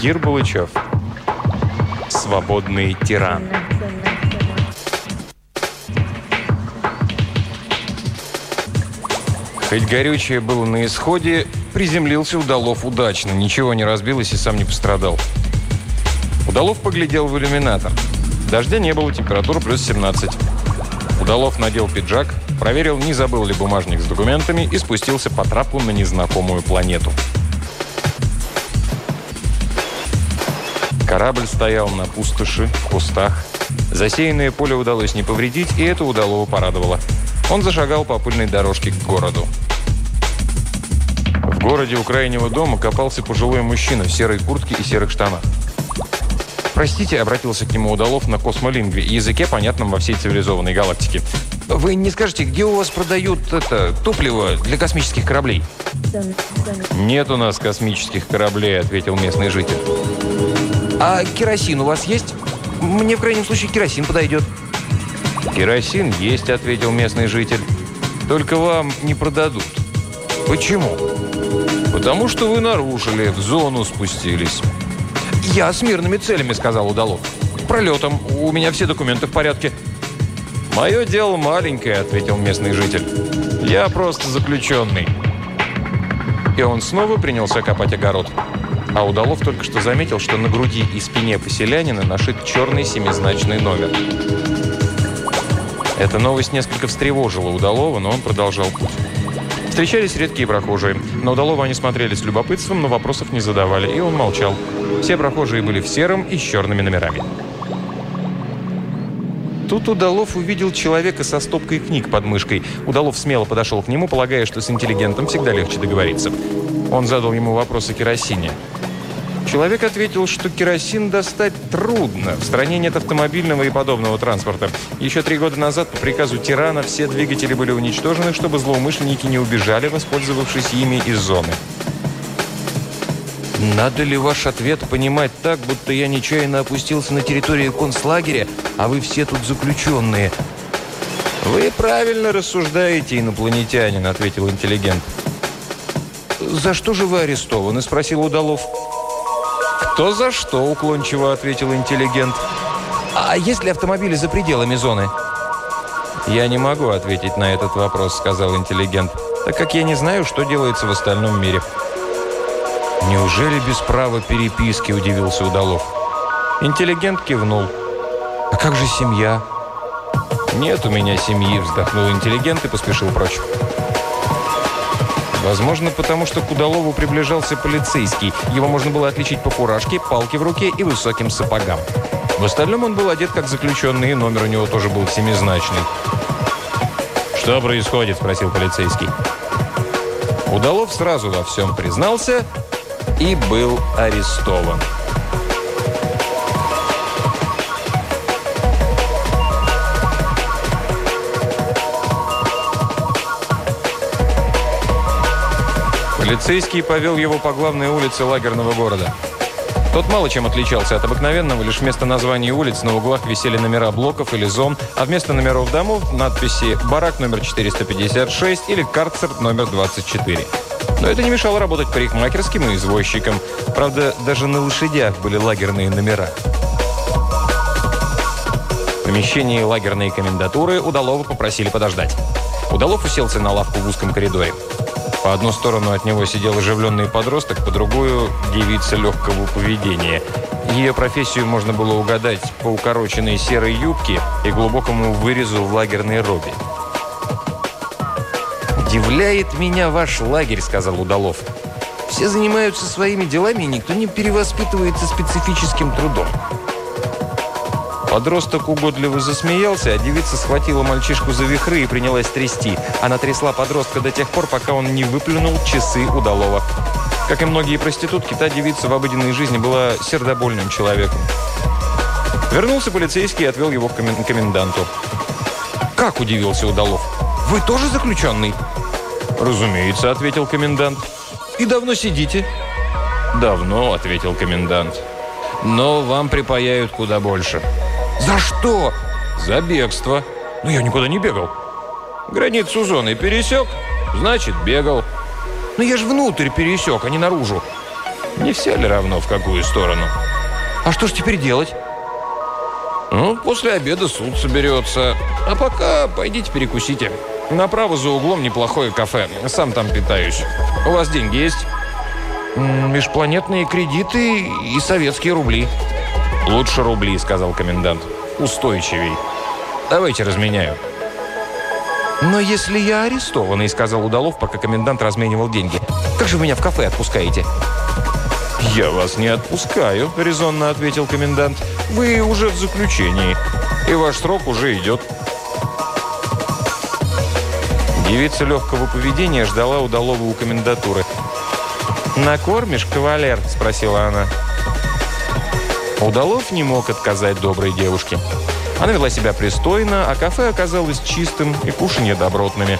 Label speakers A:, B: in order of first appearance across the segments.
A: Кир Булычев. Свободный тиран. Хоть горючее было на исходе, приземлился Удалов удачно. Ничего не разбилось и сам не пострадал. Удалов поглядел в иллюминатор. Дождя не было, температура плюс 17. Удалов надел пиджак, проверил, не забыл ли бумажник с документами и спустился по трапу на незнакомую планету. Корабль стоял на пустоши, в кустах. Засеянное поле удалось не повредить, и это Удалова порадовало. Он зашагал по пыльной дорожке к городу. В городе у крайнего дома копался пожилой мужчина в серой куртке и серых штанах. «Простите», — обратился к нему Удалов на космолингве, языке, понятном во всей цивилизованной галактике. «Вы не скажете, где у вас продают это топливо для космических кораблей?» «Нет у нас космических кораблей», — ответил местный житель. «А керосин у вас есть? Мне в крайнем случае керосин подойдет». «Керосин есть», — ответил местный житель. «Только вам не продадут». «Почему?» «Потому что вы нарушили, в зону спустились». «Я с мирными целями», — сказал Удалов. «Пролетом. У меня все документы в порядке». «Мое дело маленькое», — ответил местный житель. «Я просто заключенный». И он снова принялся копать огород. А Удалов только что заметил, что на груди и спине поселянина нашит черный семизначный номер. Эта новость несколько встревожила Удалова, но он продолжал путь. Встречались редкие прохожие. На Удалова они смотрели с любопытством, но вопросов не задавали, и он молчал. Все прохожие были в сером и с черными номерами. Тут Удалов увидел человека со стопкой книг под мышкой. Удалов смело подошел к нему, полагая, что с интеллигентом всегда легче договориться. Он задал ему вопрос о керосине. Человек ответил, что керосин достать трудно. В стране нет автомобильного и подобного транспорта. Еще три года назад по приказу тирана все двигатели были уничтожены, чтобы злоумышленники не убежали, воспользовавшись ими из зоны. Надо ли ваш ответ понимать так, будто я нечаянно опустился на территорию концлагеря, а вы все тут заключенные? Вы правильно рассуждаете, инопланетянин, ответил интеллигент. «За что же вы арестованы?» – спросил Удалов. «Кто за что?» – уклончиво ответил интеллигент. «А есть ли автомобили за пределами зоны?» «Я не могу ответить на этот вопрос», – сказал интеллигент, «так как я не знаю, что делается в остальном мире». «Неужели без права переписки?» – удивился Удалов. Интеллигент кивнул. «А как же семья?» «Нет у меня семьи», – вздохнул интеллигент и поспешил прочь. Возможно, потому что к Удалову приближался полицейский. Его можно было отличить по фуражке, палке в руке и высоким сапогам. В остальном он был одет как заключенный, и номер у него тоже был семизначный. «Что происходит?» – спросил полицейский. Удалов сразу во всем признался и был арестован. Полицейский повел его по главной улице лагерного города. Тот мало чем отличался от обыкновенного, лишь вместо названий улиц на углах висели номера блоков или зон, а вместо номеров домов надписи «Барак номер 456» или «Карцер номер 24». Но это не мешало работать парикмахерским и извозчикам. Правда, даже на лошадях были лагерные номера. В помещении лагерной комендатуры Удалова попросили подождать. Удалов уселся на лавку в узком коридоре. По одну сторону от него сидел оживленный подросток, по другую – девица легкого поведения. Ее профессию можно было угадать по укороченной серой юбке и глубокому вырезу в лагерной робе. «Удивляет меня ваш лагерь», – сказал Удалов. «Все занимаются своими делами, и никто не перевоспитывается специфическим трудом. Подросток угодливо засмеялся, а девица схватила мальчишку за вихры и принялась трясти. Она трясла подростка до тех пор, пока он не выплюнул часы удалого. Как и многие проститутки, та девица в обыденной жизни была сердобольным человеком. Вернулся полицейский и отвел его к коменданту. «Как?» – удивился Удалов. «Вы тоже заключенный?» «Разумеется», – ответил комендант. «И давно сидите?» «Давно», – ответил комендант. «Но вам припаяют куда больше». «За что?» «За бегство». «Но я никуда не бегал». Границу зоны пересек, значит, бегал. Но я же внутрь пересек, а не наружу. Не все ли равно, в какую сторону? А что ж теперь делать? Ну, после обеда суд соберется. А пока пойдите перекусите. Направо за углом неплохое кафе. Сам там питаюсь. У вас деньги есть? Межпланетные кредиты и советские рубли. Лучше рубли, сказал комендант. Устойчивей. Давайте разменяю. «Но если я арестованный», — сказал Удалов, пока комендант разменивал деньги. «Как же вы меня в кафе отпускаете?» «Я вас не отпускаю», — резонно ответил комендант. «Вы уже в заключении, и ваш срок уже идет». Девица легкого поведения ждала Удалова у комендатуры. «Накормишь, кавалер?» – спросила она. Удалов не мог отказать доброй девушке. Она вела себя пристойно, а кафе оказалось чистым и кушанье добротными.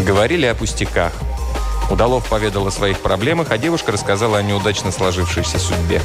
A: Говорили о пустяках. Удалов поведал о своих проблемах, а девушка рассказала о неудачно сложившейся судьбе.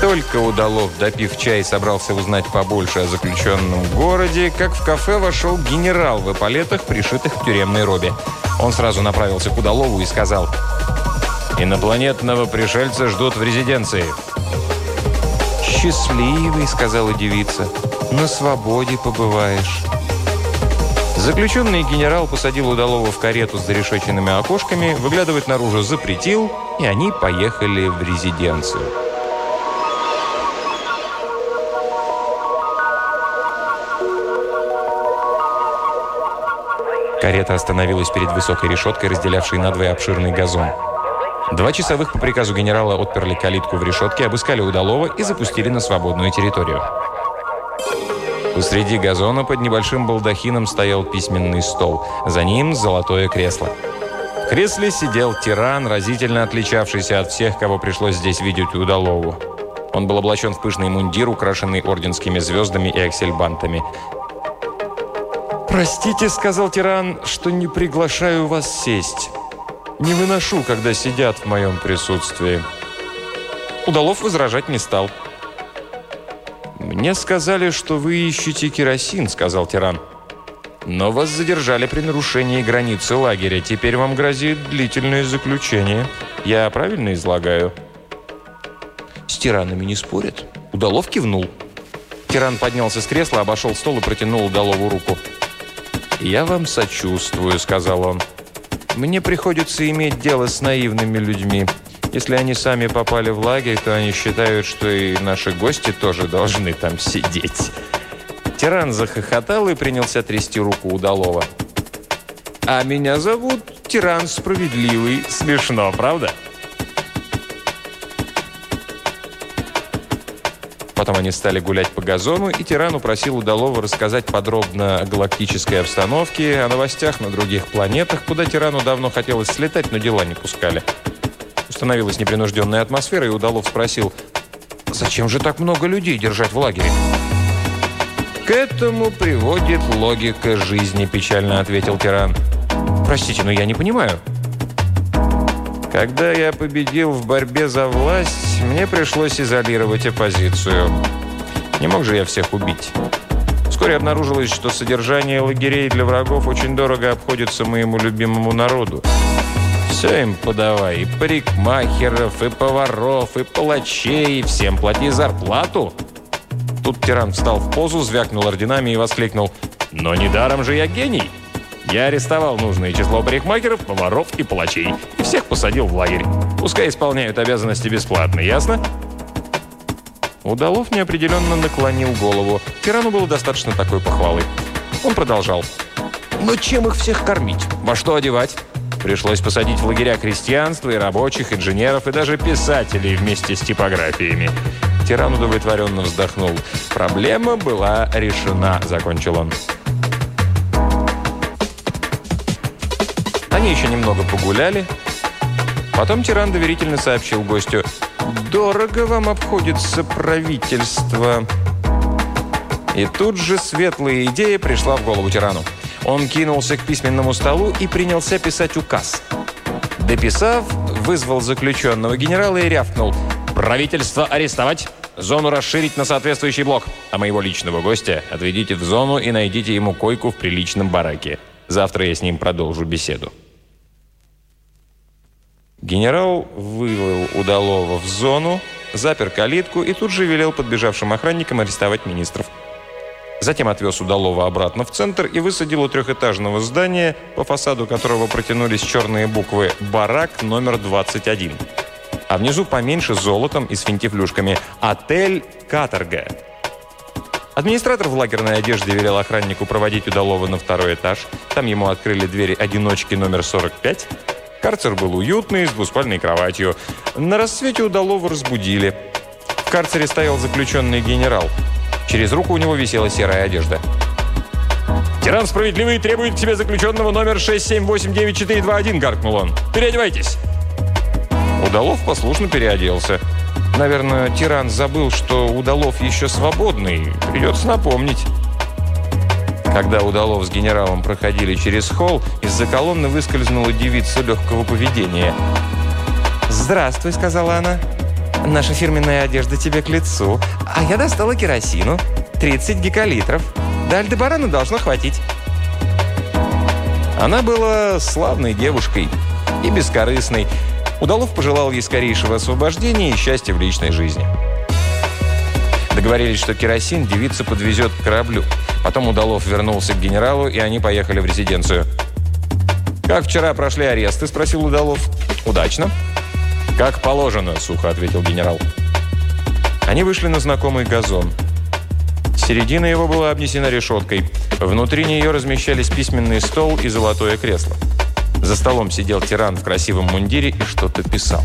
A: Только Удалов, допив чай, собрался узнать побольше о заключенном городе, как в кафе вошел генерал в эполетах, пришитых к тюремной робе. Он сразу направился к Удалову и сказал «Инопланетного пришельца ждут в резиденции». «Счастливый», — сказала девица, — «на свободе побываешь». Заключенный генерал посадил Удалова в карету с зарешеченными окошками, выглядывать наружу запретил, и они поехали в резиденцию. Карета остановилась перед высокой решеткой, разделявшей надвое обширный газон. Два часовых по приказу генерала отперли калитку в решетке, обыскали удалого и запустили на свободную территорию. Посреди газона под небольшим балдахином стоял письменный стол. За ним золотое кресло. В кресле сидел тиран, разительно отличавшийся от всех, кого пришлось здесь видеть удалову. Он был облачен в пышный мундир, украшенный орденскими звездами и аксельбантами. «Простите, — сказал тиран, — что не приглашаю вас сесть. Не выношу, когда сидят в моем присутствии». Удалов возражать не стал. «Мне сказали, что вы ищете керосин», — сказал тиран. «Но вас задержали при нарушении границы лагеря. Теперь вам грозит длительное заключение. Я правильно излагаю?» С тиранами не спорят. Удалов кивнул. Тиран поднялся с кресла, обошел стол и протянул Удалову руку. «Я вам сочувствую», — сказал он. «Мне приходится иметь дело с наивными людьми. Если они сами попали в лагерь, то они считают, что и наши гости тоже должны там сидеть». Тиран захохотал и принялся трясти руку удалого. «А меня зовут Тиран Справедливый. Смешно, правда?» Потом они стали гулять по газону, и тиран упросил Удалова рассказать подробно о галактической обстановке, о новостях на других планетах, куда тирану давно хотелось слетать, но дела не пускали. Установилась непринужденная атмосфера, и Удалов спросил, «Зачем же так много людей держать в лагере?» «К этому приводит логика жизни», – печально ответил тиран. «Простите, но я не понимаю». Когда я победил в борьбе за власть, мне пришлось изолировать оппозицию. Не мог же я всех убить. Вскоре обнаружилось, что содержание лагерей для врагов очень дорого обходится моему любимому народу. Все им подавай, и парикмахеров, и поваров, и палачей, всем плати зарплату. Тут тиран встал в позу, звякнул орденами и воскликнул «Но недаром же я гений!» Я арестовал нужное число парикмахеров, поваров и палачей. И всех посадил в лагерь. Пускай исполняют обязанности бесплатно, ясно? Удалов неопределенно наклонил голову. Тирану было достаточно такой похвалы. Он продолжал. «Но чем их всех кормить? Во что одевать?» Пришлось посадить в лагеря крестьянства и рабочих, инженеров и даже писателей вместе с типографиями. Тиран удовлетворенно вздохнул. «Проблема была решена», — закончил он. Они еще немного погуляли. Потом тиран доверительно сообщил гостю. «Дорого вам обходится правительство». И тут же светлая идея пришла в голову тирану. Он кинулся к письменному столу и принялся писать указ. Дописав, вызвал заключенного генерала и рявкнул. «Правительство арестовать! Зону расширить на соответствующий блок. А моего личного гостя отведите в зону и найдите ему койку в приличном бараке. Завтра я с ним продолжу беседу». Генерал вывел Удалова в зону, запер калитку и тут же велел подбежавшим охранникам арестовать министров. Затем отвез Удалова обратно в центр и высадил у трехэтажного здания, по фасаду которого протянулись черные буквы «Барак номер 21». А внизу поменьше золотом и с финтифлюшками «Отель Каторга». Администратор в лагерной одежде велел охраннику проводить Удалова на второй этаж. Там ему открыли двери одиночки номер 45. Карцер был уютный, с двуспальной кроватью. На рассвете Удалова разбудили. В карцере стоял заключенный генерал. Через руку у него висела серая одежда. «Тиран справедливый требует к себе заключенного номер 6789421», — гаркнул он. «Переодевайтесь!» Удалов послушно переоделся. Наверное, тиран забыл, что Удалов еще свободный. Придется напомнить. Когда Удалов с генералом проходили через холл, из-за колонны выскользнула девица легкого поведения. «Здравствуй», — сказала она. «Наша фирменная одежда тебе к лицу. А я достала керосину. 30 гекалитров. До Альдебарана должно хватить». Она была славной девушкой и бескорыстной. Удалов пожелал ей скорейшего освобождения и счастья в личной жизни. Договорились, что керосин девица подвезет к кораблю. Потом Удалов вернулся к генералу, и они поехали в резиденцию. «Как вчера прошли аресты?» – спросил Удалов. «Удачно». «Как положено», – сухо ответил генерал. Они вышли на знакомый газон. Середина его была обнесена решеткой. Внутри нее размещались письменный стол и золотое кресло. За столом сидел тиран в красивом мундире и что-то писал.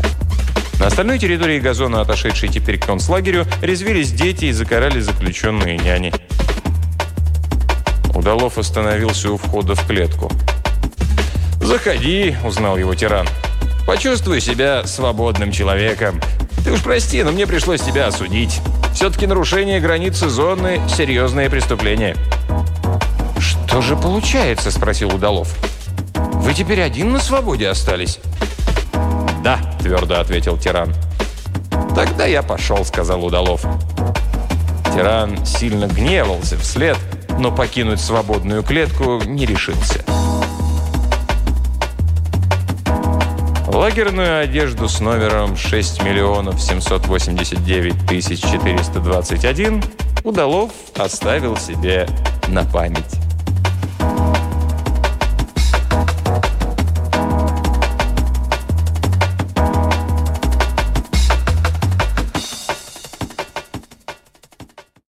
A: На остальной территории газона, отошедшей теперь к концлагерю, резвились дети и закарали заключенные няни. Удалов остановился у входа в клетку. «Заходи», — узнал его тиран. «Почувствуй себя свободным человеком. Ты уж прости, но мне пришлось тебя осудить. Все-таки нарушение границы зоны — серьезное преступление». «Что же получается?» — спросил Удалов. «Вы теперь один на свободе остались?» «Да», — твердо ответил тиран. «Тогда я пошел», — сказал Удалов. Тиран сильно гневался вслед, но покинуть свободную клетку не решился. Лагерную одежду с номером 6 миллионов 789 тысяч 421 Удалов оставил себе на память.